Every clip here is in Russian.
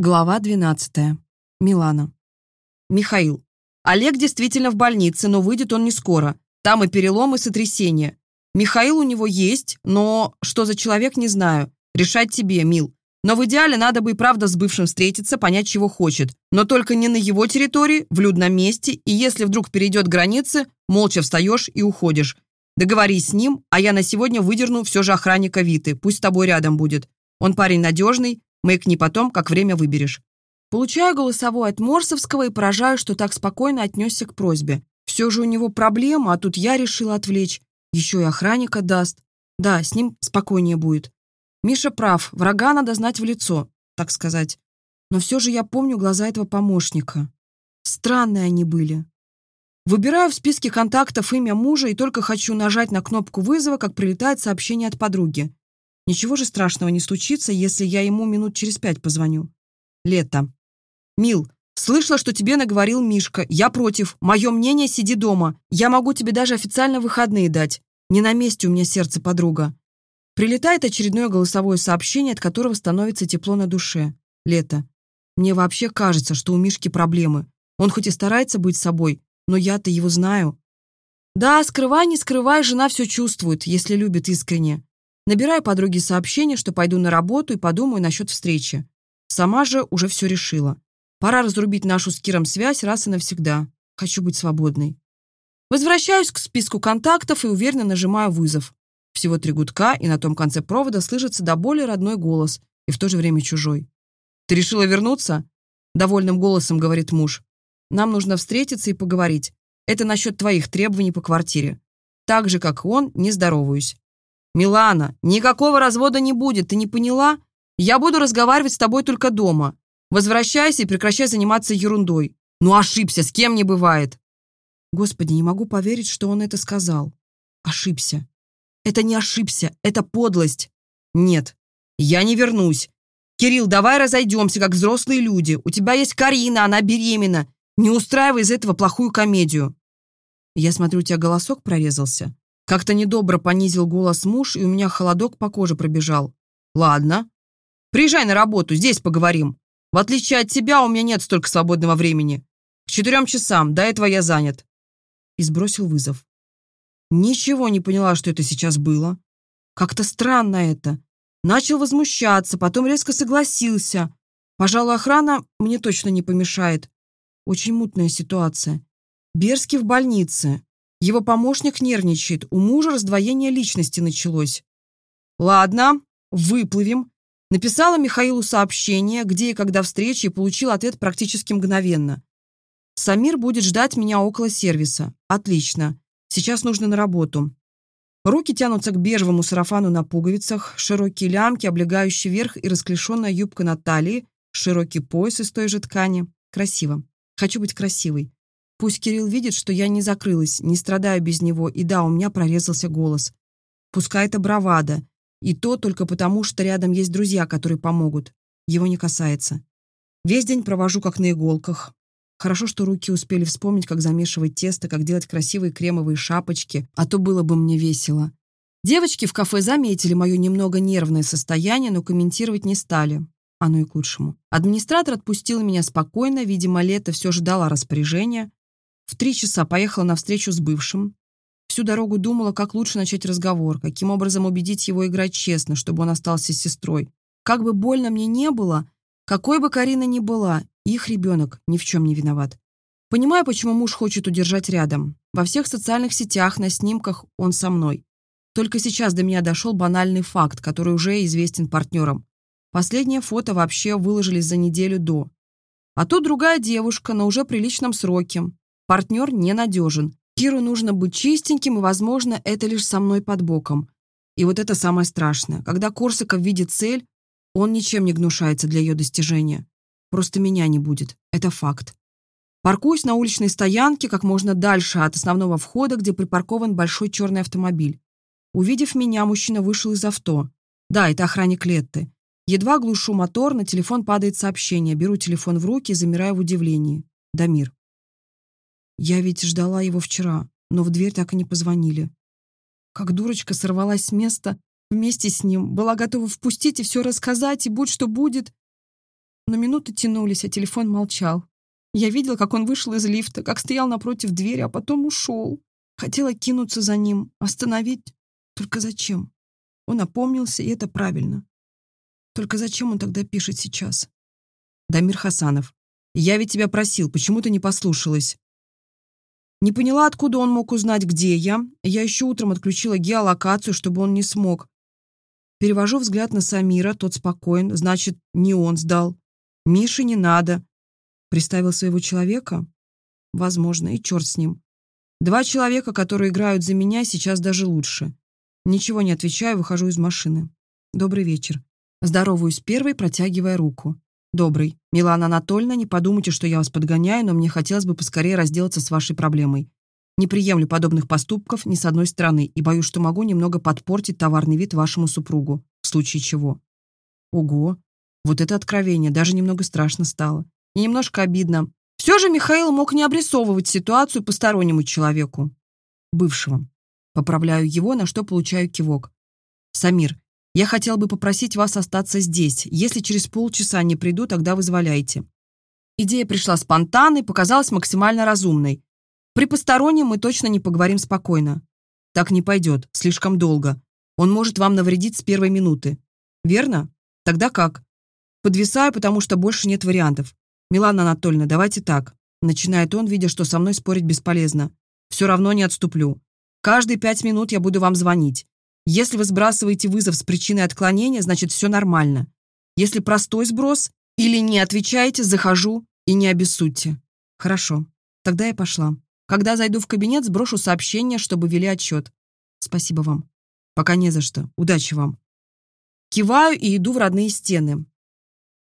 Глава 12. Милана. Михаил. Олег действительно в больнице, но выйдет он не скоро. Там и перелом, и сотрясение. Михаил у него есть, но что за человек, не знаю. Решать тебе, Мил. Но в идеале надо бы и правда с бывшим встретиться, понять, чего хочет. Но только не на его территории, в людном месте, и если вдруг перейдет границы, молча встаешь и уходишь. Договорись с ним, а я на сегодня выдерну все же охранника Виты, пусть с тобой рядом будет. Он парень надежный, Мэйкни потом, как время выберешь. Получаю голосовой от Морсовского и поражаю, что так спокойно отнесся к просьбе. Все же у него проблема, а тут я решила отвлечь. Еще и охранника даст. Да, с ним спокойнее будет. Миша прав, врага надо знать в лицо, так сказать. Но все же я помню глаза этого помощника. Странные они были. Выбираю в списке контактов имя мужа и только хочу нажать на кнопку вызова, как прилетает сообщение от подруги. Ничего же страшного не случится, если я ему минут через пять позвоню. Лето. Мил, слышала, что тебе наговорил Мишка. Я против. Мое мнение, сиди дома. Я могу тебе даже официально выходные дать. Не на месте у меня сердце, подруга. Прилетает очередное голосовое сообщение, от которого становится тепло на душе. Лето. Мне вообще кажется, что у Мишки проблемы. Он хоть и старается быть собой, но я-то его знаю. Да, скрывай, не скрывай, жена все чувствует, если любит искренне. Набираю подруге сообщение, что пойду на работу и подумаю насчет встречи. Сама же уже все решила. Пора разрубить нашу с Киром связь раз и навсегда. Хочу быть свободной. Возвращаюсь к списку контактов и уверенно нажимаю вызов. Всего три гудка, и на том конце провода слышится до боли родной голос, и в то же время чужой. «Ты решила вернуться?» Довольным голосом говорит муж. «Нам нужно встретиться и поговорить. Это насчет твоих требований по квартире. Так же, как и он, не здороваюсь. «Милана, никакого развода не будет, ты не поняла? Я буду разговаривать с тобой только дома. Возвращайся и прекращай заниматься ерундой. Ну, ошибся, с кем не бывает». Господи, не могу поверить, что он это сказал. Ошибся. Это не ошибся, это подлость. Нет, я не вернусь. Кирилл, давай разойдемся, как взрослые люди. У тебя есть Карина, она беременна. Не устраивай из этого плохую комедию. Я смотрю, у тебя голосок прорезался. Как-то недобро понизил голос муж, и у меня холодок по коже пробежал. «Ладно. Приезжай на работу, здесь поговорим. В отличие от тебя, у меня нет столько свободного времени. К четырем часам, до этого я занят». И сбросил вызов. Ничего не поняла, что это сейчас было. Как-то странно это. Начал возмущаться, потом резко согласился. Пожалуй, охрана мне точно не помешает. Очень мутная ситуация. Берский в больнице. Его помощник нервничает, у мужа раздвоение личности началось. «Ладно, выплывем». Написала Михаилу сообщение, где и когда встречи, и получил ответ практически мгновенно. «Самир будет ждать меня около сервиса. Отлично. Сейчас нужно на работу». Руки тянутся к бежевому сарафану на пуговицах, широкие лямки, облегающий верх и расклешенная юбка на талии, широкий пояс из той же ткани. Красиво. Хочу быть красивой. Пусть Кирилл видит, что я не закрылась, не страдаю без него, и да, у меня прорезался голос. Пускай это бравада. И то только потому, что рядом есть друзья, которые помогут. Его не касается. Весь день провожу как на иголках. Хорошо, что руки успели вспомнить, как замешивать тесто, как делать красивые кремовые шапочки, а то было бы мне весело. Девочки в кафе заметили мое немного нервное состояние, но комментировать не стали. Оно и к лучшему. Администратор отпустил меня спокойно, видимо, Лето все ждала распоряжения, в три часа поехала на встречу с бывшим. Всю дорогу думала, как лучше начать разговор, каким образом убедить его играть честно, чтобы он остался с сестрой. Как бы больно мне не было, какой бы Карина ни была, их ребенок ни в чем не виноват. Понимаю, почему муж хочет удержать рядом. Во всех социальных сетях, на снимках он со мной. Только сейчас до меня дошел банальный факт, который уже известен партнерам. Последнее фото вообще выложили за неделю до. А тут другая девушка, на уже приличном сроке. Партнер ненадежен. Киру нужно быть чистеньким, и, возможно, это лишь со мной под боком. И вот это самое страшное. Когда Корсаков видит цель, он ничем не гнушается для ее достижения. Просто меня не будет. Это факт. Паркуюсь на уличной стоянке как можно дальше от основного входа, где припаркован большой черный автомобиль. Увидев меня, мужчина вышел из авто. Да, это охранник Летты. Едва глушу мотор, на телефон падает сообщение. Беру телефон в руки и замираю в удивлении. Дамир. Я ведь ждала его вчера, но в дверь так и не позвонили. Как дурочка сорвалась с места вместе с ним, была готова впустить и все рассказать, и будь что будет. Но минуты тянулись, а телефон молчал. Я видела, как он вышел из лифта, как стоял напротив двери, а потом ушел. Хотела кинуться за ним, остановить. Только зачем? Он опомнился, и это правильно. Только зачем он тогда пишет сейчас? Дамир Хасанов. Я ведь тебя просил, почему ты не послушалась? Не поняла, откуда он мог узнать, где я. Я еще утром отключила геолокацию, чтобы он не смог. Перевожу взгляд на Самира, тот спокоен, значит, не он сдал. Мише не надо. Приставил своего человека? Возможно, и черт с ним. Два человека, которые играют за меня, сейчас даже лучше. Ничего не отвечаю, выхожу из машины. Добрый вечер. Здороваюсь первой, протягивая руку. Добрый. Милана Анатольевна, не подумайте, что я вас подгоняю, но мне хотелось бы поскорее разделаться с вашей проблемой. Не приемлю подобных поступков ни с одной стороны и боюсь, что могу немного подпортить товарный вид вашему супругу, в случае чего. Ого, вот это откровение, даже немного страшно стало. И немножко обидно. Все же Михаил мог не обрисовывать ситуацию постороннему человеку. Бывшего. Поправляю его, на что получаю кивок. Самир, я хотел бы попросить вас остаться здесь. Если через полчаса не приду, тогда вызволяйте. Идея пришла спонтанно и показалась максимально разумной. При постороннем мы точно не поговорим спокойно. Так не пойдет, слишком долго. Он может вам навредить с первой минуты. Верно? Тогда как? Подвисаю, потому что больше нет вариантов. Милана Анатольевна, давайте так. Начинает он, видя, что со мной спорить бесполезно. Все равно не отступлю. Каждые пять минут я буду вам звонить. Если вы сбрасываете вызов с причиной отклонения, значит все нормально. Если простой сброс или не отвечаете, захожу и не обессудьте. Хорошо. Тогда я пошла. Когда зайду в кабинет, сброшу сообщение, чтобы вели отчет. Спасибо вам. Пока не за что. Удачи вам. Киваю и иду в родные стены.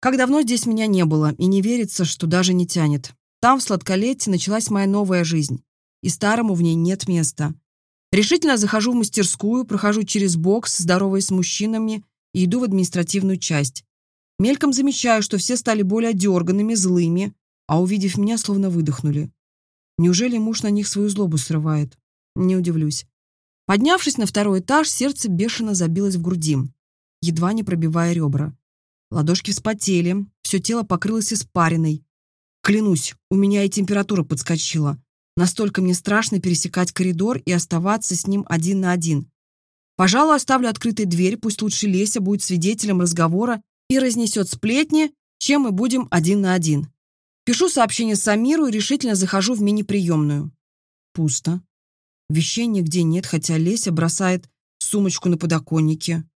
Как давно здесь меня не было, и не верится, что даже не тянет. Там, в Сладколетте, началась моя новая жизнь. И старому в ней нет места. Решительно захожу в мастерскую, прохожу через бокс, здороваясь с мужчинами, и иду в административную часть. Мельком замечаю, что все стали более дерганными, злыми, а увидев меня, словно выдохнули. Неужели муж на них свою злобу срывает? Не удивлюсь. Поднявшись на второй этаж, сердце бешено забилось в груди, едва не пробивая ребра. Ладошки вспотели, все тело покрылось испариной. Клянусь, у меня и температура подскочила. Настолько мне страшно пересекать коридор и оставаться с ним один на один. Пожалуй, оставлю открытой дверь, пусть лучше Леся будет свидетелем разговора и разнесет сплетни, чем мы будем один на один. Пишу сообщение Самиру и решительно захожу в мини-приемную. Пусто. Вещей нигде нет, хотя Леся бросает сумочку на подоконнике.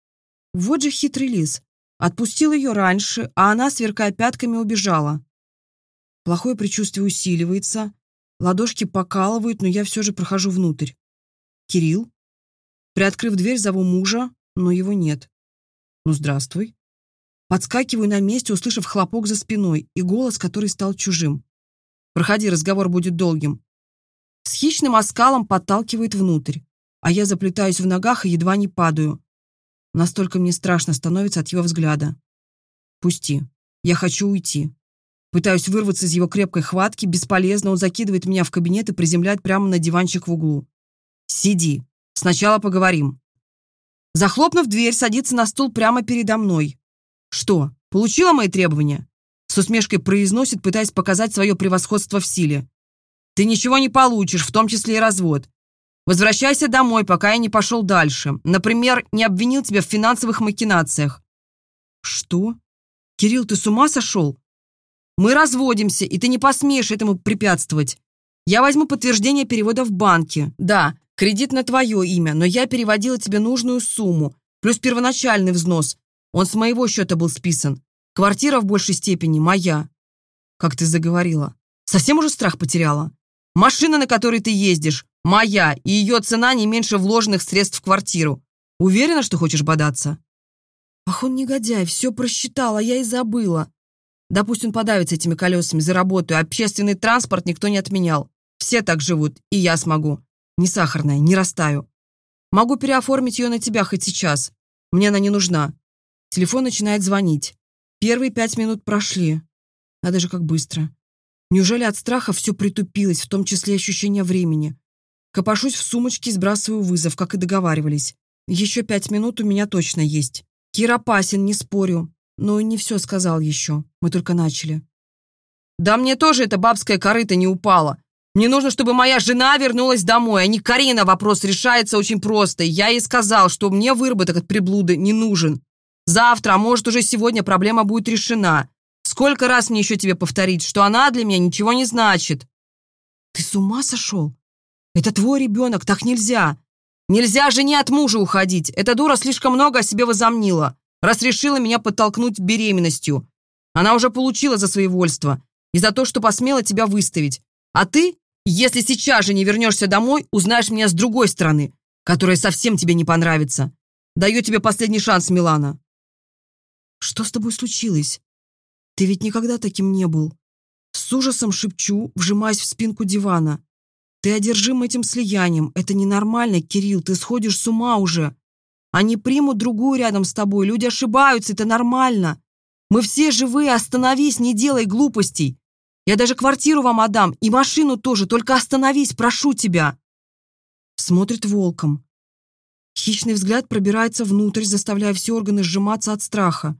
Вот же хитрый лис. Отпустил ее раньше, а она, сверкая пятками, убежала. Плохое предчувствие усиливается. Ладошки покалывают, но я все же прохожу внутрь. Кирилл? Приоткрыв дверь, зову мужа, но его нет. Ну, здравствуй. Подскакиваю на месте, услышав хлопок за спиной и голос, который стал чужим. «Проходи, разговор будет долгим». С хищным оскалом подталкивает внутрь, а я заплетаюсь в ногах и едва не падаю. Настолько мне страшно становится от его взгляда. «Пусти. Я хочу уйти». Пытаюсь вырваться из его крепкой хватки, бесполезно, он закидывает меня в кабинет и приземляет прямо на диванчик в углу. «Сиди. Сначала поговорим». Захлопнув дверь, садится на стул прямо передо мной. «Что, получила мои требования?» С усмешкой произносит, пытаясь показать свое превосходство в силе. «Ты ничего не получишь, в том числе и развод. Возвращайся домой, пока я не пошел дальше. Например, не обвинил тебя в финансовых махинациях». «Что? Кирилл, ты с ума сошел? Мы разводимся, и ты не посмеешь этому препятствовать. Я возьму подтверждение перевода в банке. Да, кредит на твое имя, но я переводила тебе нужную сумму, плюс первоначальный взнос, он с моего счета был списан. Квартира в большей степени моя. Как ты заговорила. Совсем уже страх потеряла? Машина, на которой ты ездишь, моя, и ее цена не меньше вложенных средств в квартиру. Уверена, что хочешь бодаться? Ах, он негодяй, все просчитал, а я и забыла. Да пусть он подавится этими колесами, заработаю. Общественный транспорт никто не отменял. Все так живут, и я смогу. Не сахарная, не растаю. Могу переоформить ее на тебя хоть сейчас. Мне она не нужна. Телефон начинает звонить. Первые пять минут прошли. Надо же, как быстро. Неужели от страха все притупилось, в том числе ощущение времени? Копошусь в сумочке и сбрасываю вызов, как и договаривались. Еще пять минут у меня точно есть. Кир опасен, не спорю. Но не все сказал еще. Мы только начали. Да мне тоже эта бабская корыта не упала. Мне нужно, чтобы моя жена вернулась домой, а не Карина. Вопрос решается очень просто. Я ей сказал, что мне выработок от приблуды не нужен. Завтра, а может уже сегодня проблема будет решена. Сколько раз мне еще тебе повторить, что она для меня ничего не значит? Ты с ума сошел? Это твой ребенок, так нельзя. Нельзя жене от мужа уходить. Эта дура слишком много о себе возомнила, раз решила меня подтолкнуть беременностью. Она уже получила за своевольство и за то, что посмела тебя выставить. А ты, если сейчас же не вернешься домой, узнаешь меня с другой стороны, которая совсем тебе не понравится. Даю тебе последний шанс, Милана. Что с тобой случилось? Ты ведь никогда таким не был. С ужасом шепчу, вжимаясь в спинку дивана. Ты одержим этим слиянием. Это ненормально, Кирилл, ты сходишь с ума уже. Они примут другую рядом с тобой. Люди ошибаются, это нормально. Мы все живые, остановись, не делай глупостей. Я даже квартиру вам отдам, и машину тоже, только остановись, прошу тебя. Смотрит волком. Хищный взгляд пробирается внутрь, заставляя все органы сжиматься от страха.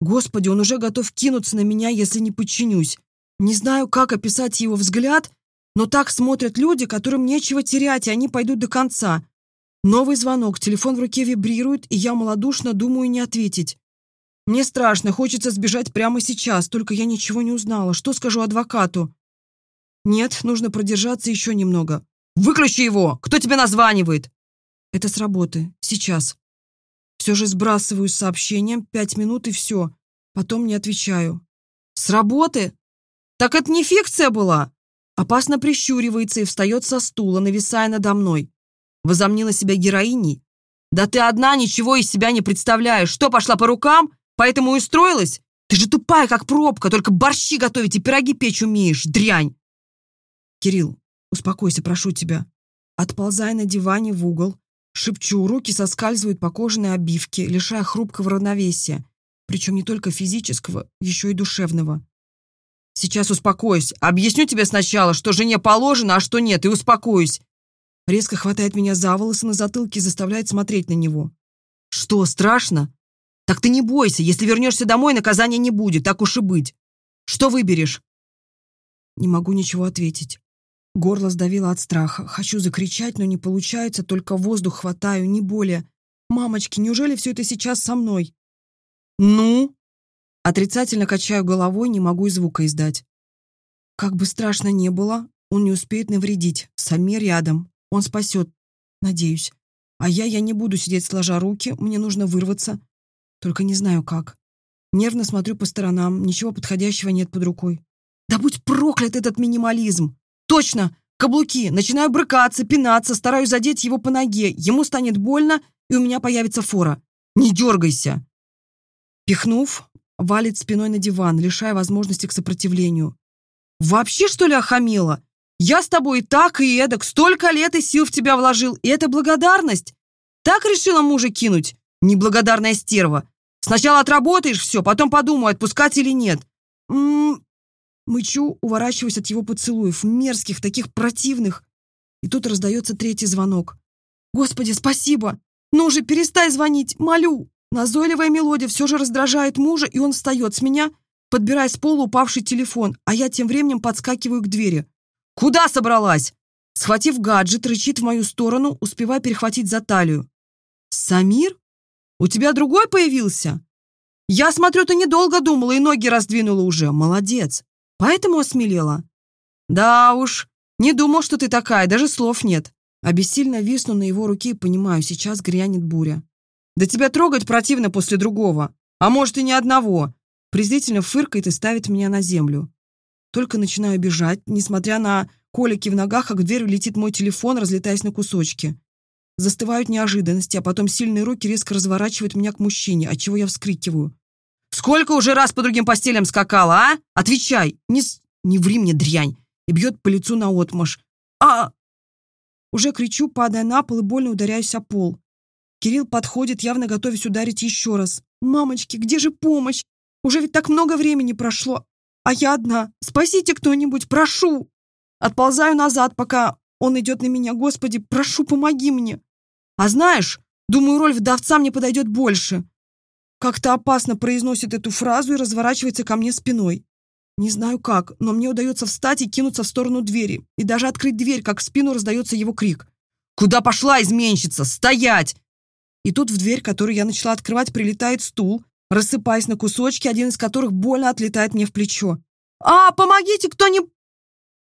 Господи, он уже готов кинуться на меня, если не подчинюсь. Не знаю, как описать его взгляд, но так смотрят люди, которым нечего терять, и они пойдут до конца. Новый звонок, телефон в руке вибрирует, и я малодушно думаю не ответить. Мне страшно, хочется сбежать прямо сейчас, только я ничего не узнала. Что скажу адвокату? Нет, нужно продержаться еще немного. Выключи его! Кто тебе названивает? Это с работы. Сейчас. Все же сбрасываю сообщением, пять минут и все. Потом не отвечаю. С работы? Так это не фикция была? Опасно прищуривается и встает со стула, нависая надо мной. Возомнила себя героиней? Да ты одна ничего из себя не представляешь. Что, пошла по рукам? Поэтому и устроилась? Ты же тупая, как пробка, только борщи готовить и пироги печь умеешь, дрянь. Кирилл, успокойся, прошу тебя. Отползая на диване в угол, шепчу, руки соскальзывают по кожаной обивке, лишая хрупкого равновесия, причем не только физического, еще и душевного. Сейчас успокоюсь. Объясню тебе сначала, что жене положено, а что нет, и успокоюсь. Резко хватает меня за волосы на затылке и заставляет смотреть на него. Что, страшно? Так ты не бойся. Если вернешься домой, наказания не будет, так уж и быть. Что выберешь? Не могу ничего ответить. Горло сдавило от страха. Хочу закричать, но не получается, только воздух хватаю, не более. Мамочки, неужели все это сейчас со мной? Ну? Отрицательно качаю головой, не могу и звука издать. Как бы страшно не было, он не успеет навредить. Сами рядом. Он спасет. Надеюсь. А я, я не буду сидеть сложа руки, мне нужно вырваться. Только не знаю как. Нервно смотрю по сторонам, ничего подходящего нет под рукой. Да будь проклят этот минимализм! Точно! Каблуки! Начинаю брыкаться, пинаться, стараюсь задеть его по ноге. Ему станет больно, и у меня появится фора. Не дергайся! Пихнув, валит спиной на диван, лишая возможности к сопротивлению. «Вообще, что ли, охамела? Я с тобой и так, и эдак, столько лет и сил в тебя вложил, и это благодарность? Так решила мужа кинуть? Неблагодарная стерва. Сначала отработаешь все, потом подумаю, отпускать или нет. М -м -м. Мычу, уворачиваюсь от его поцелуев, мерзких, таких противных. И тут раздается третий звонок. «Господи, спасибо! Ну же, перестань звонить, молю!» Назойливая мелодия все же раздражает мужа, и он встает с меня, подбирая с пола упавший телефон, а я тем временем подскакиваю к двери. «Куда собралась?» Схватив гаджет, рычит в мою сторону, успевая перехватить за талию. «Самир? У тебя другой появился?» «Я смотрю, ты недолго думала и ноги раздвинула уже. Молодец. Поэтому осмелела?» «Да уж, не думал, что ты такая, даже слов нет». Обессильно висну на его руке и понимаю, сейчас грянет буря. Да тебя трогать противно после другого. А может, и ни одного. Презрительно фыркает и ставит меня на землю. Только начинаю бежать, несмотря на колики в ногах, как в дверь летит мой телефон, разлетаясь на кусочки. Застывают неожиданности, а потом сильные руки резко разворачивают меня к мужчине, от чего я вскрикиваю. «Сколько уже раз по другим постелям скакала, а? Отвечай! Не, не ври мне, дрянь!» И бьет по лицу наотмашь. «А...» Уже кричу, падая на пол и больно ударяюсь о пол. Кирилл подходит, явно готовясь ударить еще раз. «Мамочки, где же помощь? Уже ведь так много времени прошло, а я одна. Спасите кто-нибудь, прошу!» Отползаю назад, пока он идет на меня. «Господи, прошу, помоги мне!» «А знаешь, думаю, роль вдовца мне подойдет больше. как-то опасно произносит эту фразу и разворачивается ко мне спиной. Не знаю как, но мне удается встать и кинуться в сторону двери, и даже открыть дверь, как в спину раздается его крик. «Куда пошла, изменщица? Стоять!» И тут в дверь, которую я начала открывать, прилетает стул, рассыпаясь на кусочки, один из которых больно отлетает мне в плечо. «А, помогите кто-нибудь!»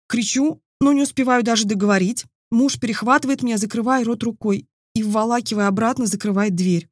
Кричу, но не успеваю даже договорить. Муж перехватывает меня, закрывая рот рукой и, вволакивая обратно, закрывает дверь.